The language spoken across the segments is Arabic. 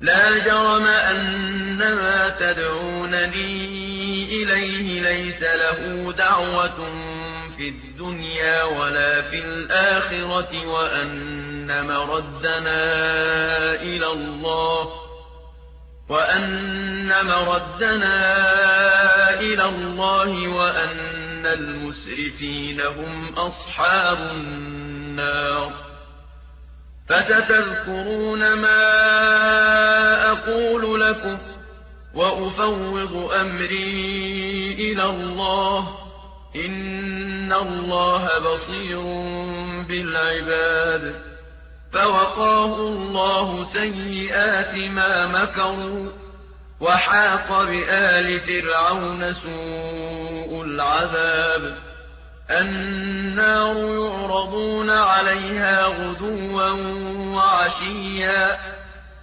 لا جرم أن ما تدعونني إليه ليس له دعوة في الدنيا ولا في الآخرة وأن مردنا إلى الله وأن مردنا إلى الله وأن المسرفين هم أصحاب النار. فستذكرون ما وأفوض أمري إلى الله إن الله بصير بالعباد فوقاه الله سيئات ما مكروا وحاق بآل فرعون سوء العذاب النار يعرضون عليها غدوا وعشيا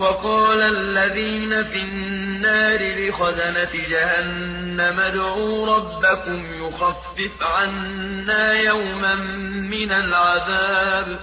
وقال الذين في النار لخزنة جهنم ادعوا ربكم يخفف عنا يوما من العذاب